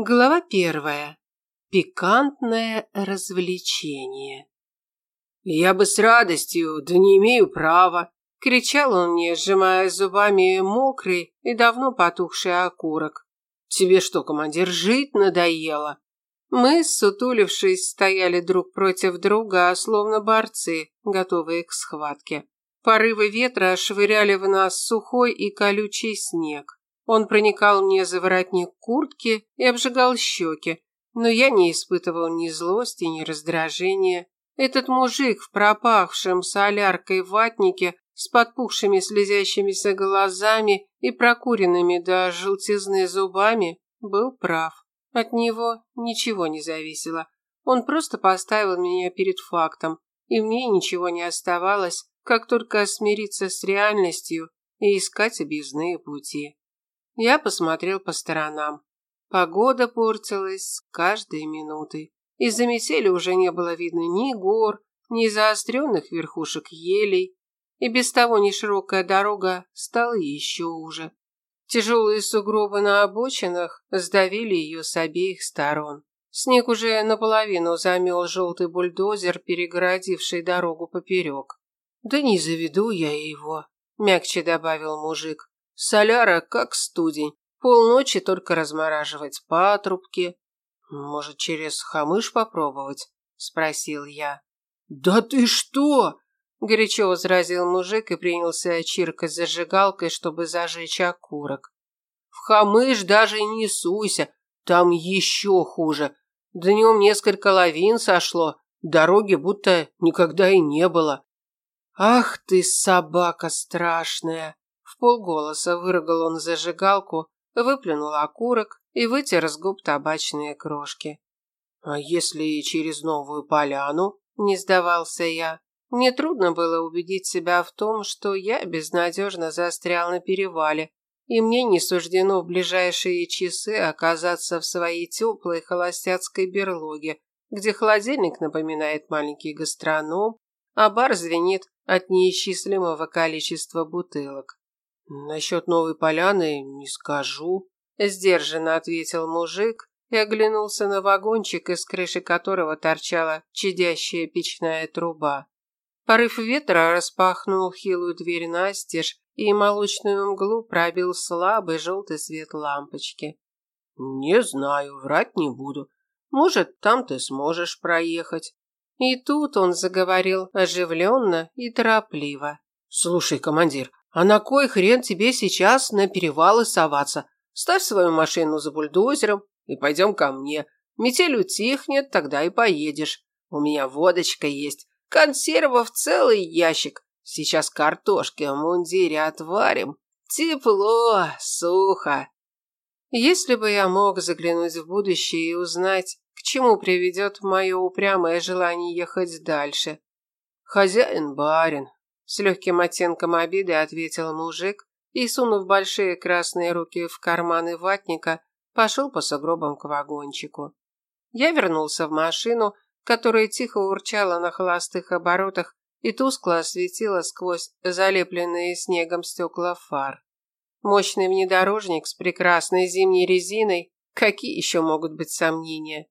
Глава первая. Пикантное развлечение. «Я бы с радостью, да не имею права!» – кричал он мне, сжимая зубами мокрый и давно потухший окурок. «Тебе что, командир, жить надоело?» Мы, сутулившись, стояли друг против друга, словно борцы, готовые к схватке. Порывы ветра швыряли в нас сухой и колючий снег. Он проникал мне за воротник куртки и обжигал щеки, но я не испытывал ни злости, ни раздражения. Этот мужик в пропахшем соляркой ватнике с подпухшими слезящимися глазами и прокуренными до желтизны зубами был прав. От него ничего не зависело. Он просто поставил меня перед фактом, и мне ничего не оставалось, как только смириться с реальностью и искать объездные пути. Я посмотрел по сторонам. Погода портилась с каждой минутой. Из-за метели уже не было видно ни гор, ни заостренных верхушек елей, и без того неширокая дорога стала еще уже. Тяжелые сугробы на обочинах сдавили ее с обеих сторон. Снег уже наполовину замел желтый бульдозер, перегородивший дорогу поперек. «Да не заведу я его», – мягче добавил мужик. Соляра как студень. Полночи только размораживать патрубки. Может, через хамыш попробовать? Спросил я. Да ты что? Горячо возразил мужик и принялся чиркать зажигалкой, чтобы зажечь окурок. В хамыш даже не суйся, там еще хуже. Днем несколько лавин сошло, дороги будто никогда и не было. Ах ты, собака страшная! В полголоса выругал он зажигалку, выплюнул окурок и вытер с губ табачные крошки. «А если через новую поляну?» – не сдавался я. Мне трудно было убедить себя в том, что я безнадежно застрял на перевале, и мне не суждено в ближайшие часы оказаться в своей теплой холостяцкой берлоге, где холодильник напоминает маленький гастроном, а бар звенит от неисчислимого количества бутылок. Насчет новой поляны не скажу, сдержанно ответил мужик и оглянулся на вагончик, из крыши которого торчала чадящая печная труба. Порыв ветра распахнул хилую дверь настежь, и молочную мглу пробил слабый желтый свет лампочки. «Не знаю, врать не буду. Может, там ты сможешь проехать». И тут он заговорил оживленно и торопливо. «Слушай, командир, а на кой хрен тебе сейчас на перевалы соваться? Ставь свою машину за бульдозером и пойдем ко мне. Метель утихнет, тогда и поедешь. У меня водочка есть, консервов целый ящик. Сейчас картошки в мундире отварим. Тепло, сухо. Если бы я мог заглянуть в будущее и узнать, к чему приведет мое упрямое желание ехать дальше. Хозяин барин, с легким оттенком обиды ответил мужик и, сунув большие красные руки в карманы ватника, пошел по сугробам к вагончику. Я вернулся в машину, которая тихо урчала на холостых оборотах и тускло осветила сквозь залепленные снегом стекла фар. Мощный внедорожник с прекрасной зимней резиной, какие еще могут быть сомнения?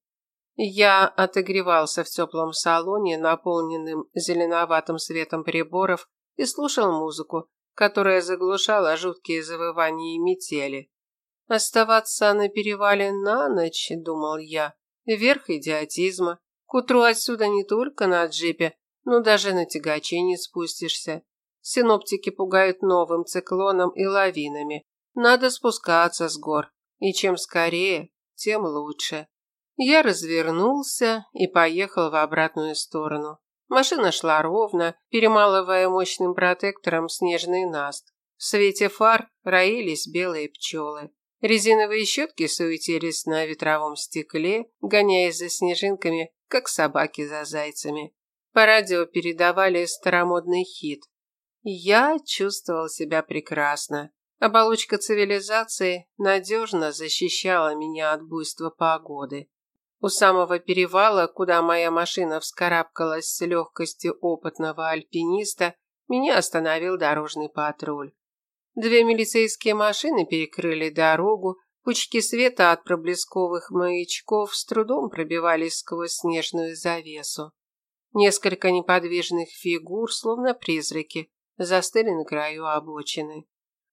Я отогревался в теплом салоне, наполненным зеленоватым светом приборов, и слушал музыку, которая заглушала жуткие завывания метели. Оставаться на перевале на ночь, думал я, верх идиотизма. К утру отсюда не только на джипе, но даже на тягаче не спустишься. Синоптики пугают новым циклоном и лавинами. Надо спускаться с гор, и чем скорее, тем лучше. Я развернулся и поехал в обратную сторону. Машина шла ровно, перемалывая мощным протектором снежный наст. В свете фар роились белые пчелы. Резиновые щетки суетились на ветровом стекле, гоняясь за снежинками, как собаки за зайцами. По радио передавали старомодный хит. Я чувствовал себя прекрасно. Оболочка цивилизации надежно защищала меня от буйства погоды. У самого перевала, куда моя машина вскарабкалась с легкостью опытного альпиниста, меня остановил дорожный патруль. Две милицейские машины перекрыли дорогу, Пучки света от проблесковых маячков с трудом пробивались сквозь снежную завесу. Несколько неподвижных фигур, словно призраки, застыли на краю обочины.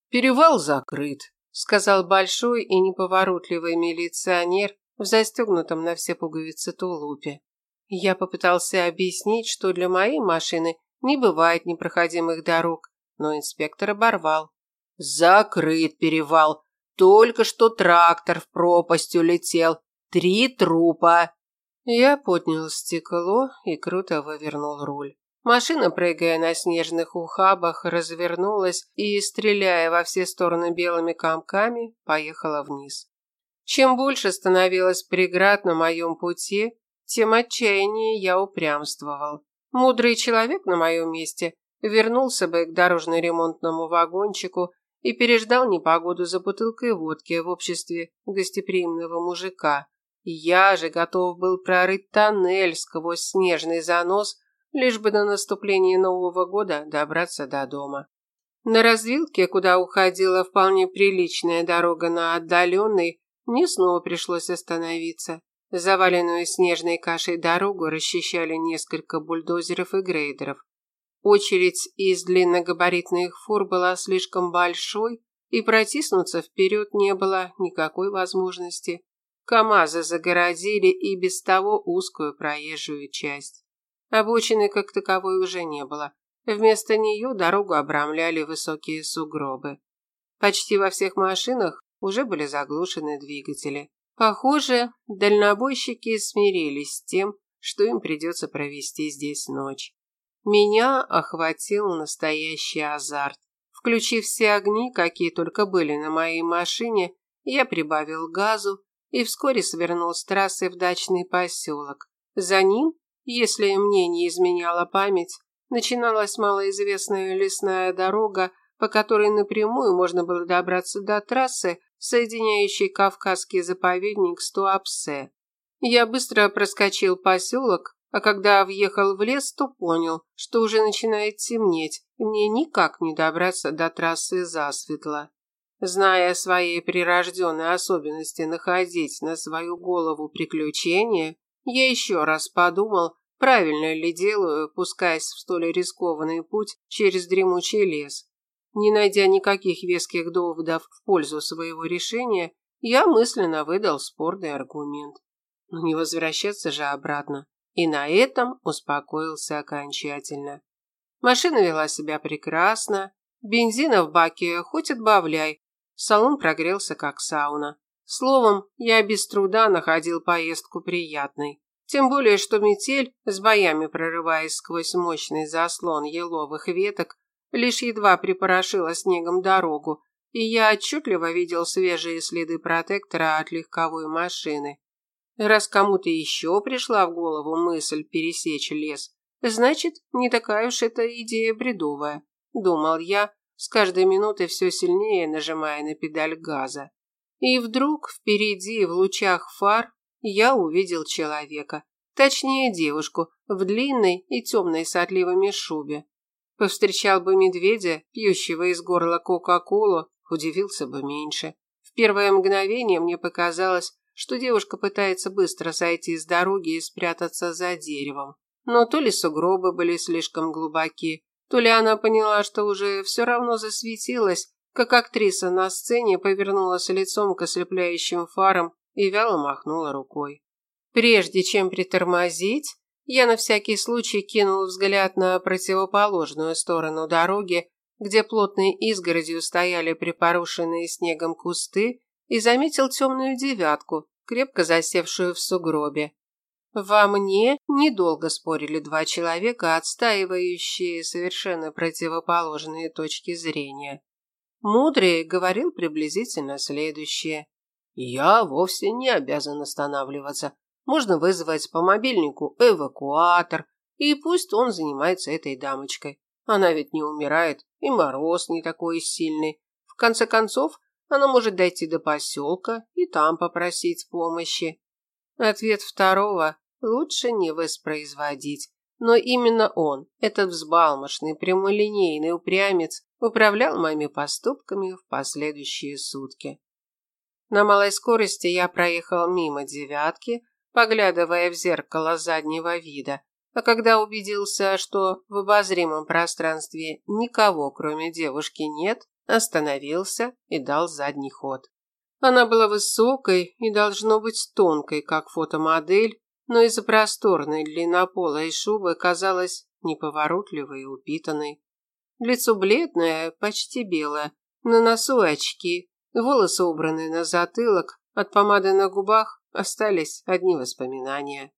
«Перевал закрыт», – сказал большой и неповоротливый милиционер в застегнутом на все пуговицы тулупе. Я попытался объяснить, что для моей машины не бывает непроходимых дорог, но инспектор оборвал. «Закрыт перевал. Только что трактор в пропасть улетел. Три трупа. Я поднял стекло и круто вывернул руль. Машина, прыгая на снежных ухабах, развернулась и, стреляя во все стороны белыми комками, поехала вниз. Чем больше становилось преград на моем пути, тем отчаяннее я упрямствовал. Мудрый человек на моем месте вернулся бы к дорожно-ремонтному вагончику и переждал непогоду за бутылкой водки в обществе гостеприимного мужика. Я же готов был прорыть тоннель сквозь снежный занос, лишь бы до наступления Нового года добраться до дома. На развилке, куда уходила вполне приличная дорога на отдаленный, мне снова пришлось остановиться. Заваленную снежной кашей дорогу расчищали несколько бульдозеров и грейдеров. Очередь из длинногабаритных фур была слишком большой, и протиснуться вперед не было никакой возможности. КАМАЗы загородили и без того узкую проезжую часть. Обочины как таковой уже не было. Вместо нее дорогу обрамляли высокие сугробы. Почти во всех машинах уже были заглушены двигатели. Похоже, дальнобойщики смирились с тем, что им придется провести здесь ночь. Меня охватил настоящий азарт. Включив все огни, какие только были на моей машине, я прибавил газу и вскоре свернул с трассы в дачный поселок. За ним, если мне не изменяла память, начиналась малоизвестная лесная дорога, по которой напрямую можно было добраться до трассы, соединяющей Кавказский заповедник с Туапсе. Я быстро проскочил поселок, а когда въехал в лес, то понял, что уже начинает темнеть, и мне никак не добраться до трассы засветло. Зная о своей прирожденной особенности находить на свою голову приключения, я еще раз подумал, правильно ли делаю, пускаясь в столь рискованный путь через дремучий лес. Не найдя никаких веских доводов в пользу своего решения, я мысленно выдал спорный аргумент. Но не возвращаться же обратно и на этом успокоился окончательно. Машина вела себя прекрасно, бензина в баке хоть отбавляй, салон прогрелся как сауна. Словом, я без труда находил поездку приятной. Тем более, что метель, с боями прорываясь сквозь мощный заслон еловых веток, лишь едва припорошила снегом дорогу, и я отчетливо видел свежие следы протектора от легковой машины. Раз кому-то еще пришла в голову мысль пересечь лес, значит, не такая уж эта идея бредовая, думал я, с каждой минутой все сильнее нажимая на педаль газа. И вдруг впереди в лучах фар я увидел человека, точнее девушку, в длинной и темной с отливами шубе. Повстречал бы медведя, пьющего из горла Кока-Колу, удивился бы меньше. В первое мгновение мне показалось, что девушка пытается быстро сойти с дороги и спрятаться за деревом. Но то ли сугробы были слишком глубоки, то ли она поняла, что уже все равно засветилась, как актриса на сцене повернулась лицом к ослепляющим фарам и вяло махнула рукой. Прежде чем притормозить, я на всякий случай кинул взгляд на противоположную сторону дороги, где плотной изгородью стояли припорошенные снегом кусты и заметил темную девятку, крепко засевшую в сугробе. Во мне недолго спорили два человека, отстаивающие совершенно противоположные точки зрения. Мудрый говорил приблизительно следующее. «Я вовсе не обязан останавливаться. Можно вызвать по мобильнику эвакуатор, и пусть он занимается этой дамочкой. Она ведь не умирает, и мороз не такой сильный. В конце концов, она может дойти до поселка и там попросить помощи. Ответ второго лучше не воспроизводить. Но именно он, этот взбалмошный, прямолинейный упрямец, управлял моими поступками в последующие сутки. На малой скорости я проехал мимо девятки, поглядывая в зеркало заднего вида, а когда убедился, что в обозримом пространстве никого, кроме девушки, нет, остановился и дал задний ход. Она была высокой и, должно быть, тонкой, как фотомодель, но из-за просторной длиннополой шубы казалась неповоротливой и упитанной. Лицо бледное, почти белое, на носу очки, волосы убраны на затылок, от помады на губах остались одни воспоминания.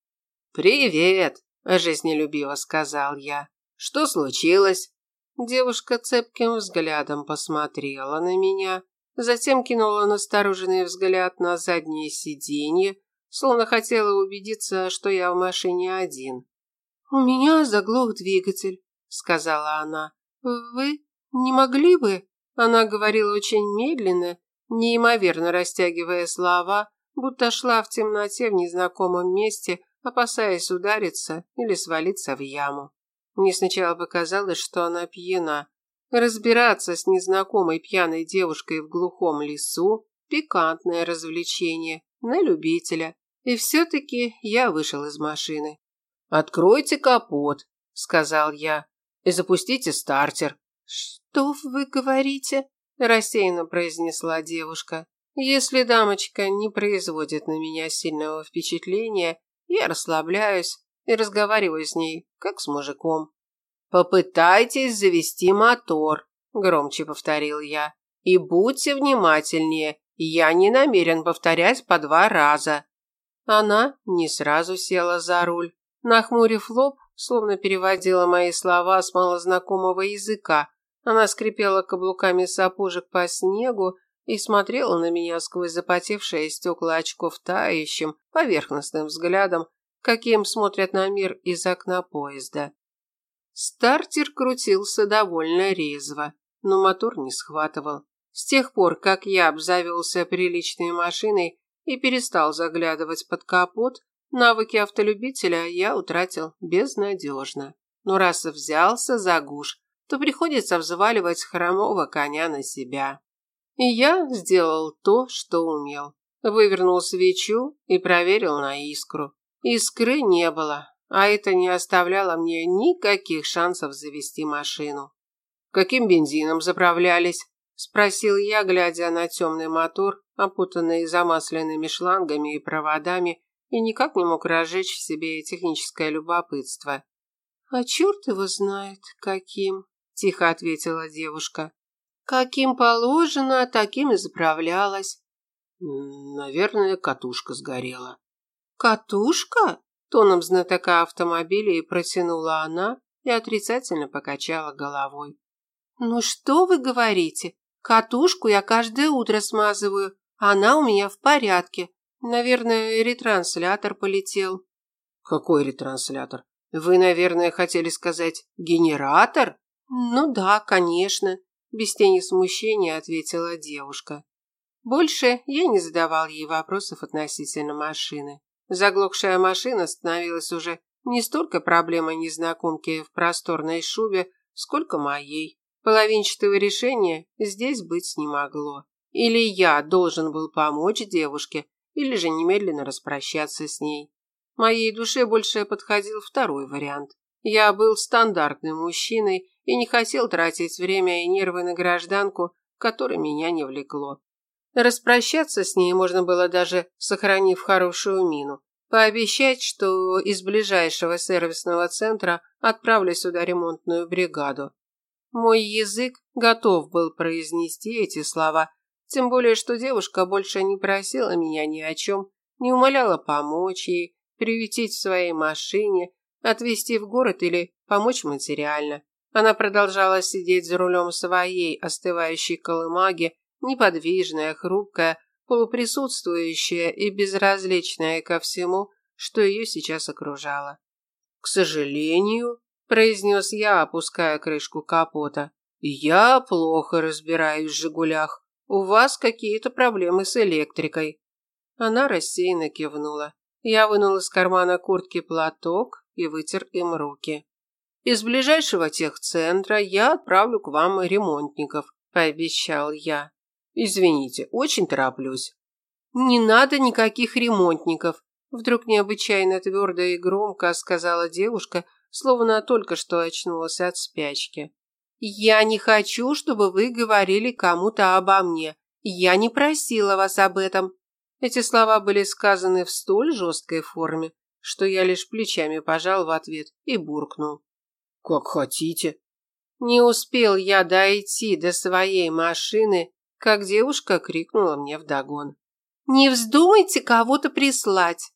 «Привет!» – жизнелюбиво сказал я. «Что случилось?» Девушка цепким взглядом посмотрела на меня, затем кинула настороженный взгляд на заднее сиденье, словно хотела убедиться, что я в машине один. «У меня заглох двигатель», – сказала она. «Вы не могли бы?» Она говорила очень медленно, неимоверно растягивая слова, будто шла в темноте в незнакомом месте, опасаясь удариться или свалиться в яму. Мне сначала показалось, что она пьяна. Разбираться с незнакомой пьяной девушкой в глухом лесу – пикантное развлечение, на любителя. И все-таки я вышел из машины. «Откройте капот», – сказал я, – «и запустите стартер». «Что вы говорите?» – рассеянно произнесла девушка. «Если дамочка не производит на меня сильного впечатления, я расслабляюсь, и разговариваю с ней, как с мужиком. «Попытайтесь завести мотор», – громче повторил я. «И будьте внимательнее, я не намерен повторять по два раза». Она не сразу села за руль. Нахмурив лоб, словно переводила мои слова с малознакомого языка, она скрипела каблуками сапожек по снегу и смотрела на меня сквозь запотевшие стекла очков тающим, поверхностным взглядом, каким смотрят на мир из окна поезда. Стартер крутился довольно резво, но мотор не схватывал. С тех пор, как я обзавелся приличной машиной и перестал заглядывать под капот, навыки автолюбителя я утратил безнадежно. Но раз взялся за гуш, то приходится взваливать хромого коня на себя. И я сделал то, что умел. Вывернул свечу и проверил на искру. Искры не было, а это не оставляло мне никаких шансов завести машину. «Каким бензином заправлялись?» – спросил я, глядя на темный мотор, опутанный замасленными шлангами и проводами, и никак не мог разжечь в себе техническое любопытство. «А черт его знает, каким», – тихо ответила девушка. «Каким положено, таким и заправлялась». «Наверное, катушка сгорела», «Катушка?» – тоном знатока автомобилей протянула она и отрицательно покачала головой. «Ну что вы говорите? Катушку я каждое утро смазываю, она у меня в порядке. Наверное, ретранслятор полетел». «Какой ретранслятор? Вы, наверное, хотели сказать генератор?» «Ну да, конечно», – без тени смущения ответила девушка. Больше я не задавал ей вопросов относительно машины. Заглохшая машина становилась уже не столько проблемой незнакомки в просторной шубе, сколько моей. Половинчатого решения здесь быть не могло. Или я должен был помочь девушке, или же немедленно распрощаться с ней. Моей душе больше подходил второй вариант. Я был стандартным мужчиной и не хотел тратить время и нервы на гражданку, которой меня не влекло. Распрощаться с ней можно было даже сохранив хорошую мину. Пообещать, что из ближайшего сервисного центра отправлю сюда ремонтную бригаду. Мой язык готов был произнести эти слова, тем более, что девушка больше не просила меня ни о чем, не умоляла помочь ей, приютить в своей машине, отвезти в город или помочь материально. Она продолжала сидеть за рулем своей остывающей колымаги, неподвижная, хрупкая, полуприсутствующая и безразличная ко всему, что ее сейчас окружало. «К сожалению», – произнес я, опуская крышку капота, – «я плохо разбираюсь в «Жигулях». У вас какие-то проблемы с электрикой». Она рассеянно кивнула. Я вынул из кармана куртки платок и вытер им руки. Из ближайшего техцентра я отправлю к вам ремонтников, пообещал я. Извините, очень тороплюсь. Не надо никаких ремонтников, вдруг необычайно твердо и громко сказала девушка, словно только что очнулась от спячки. Я не хочу, чтобы вы говорили кому-то обо мне. Я не просила вас об этом. Эти слова были сказаны в столь жесткой форме, что я лишь плечами пожал в ответ и буркнул. Как хотите. Не успел я дойти до своей машины, как девушка крикнула мне вдогон. «Не вздумайте кого-то прислать.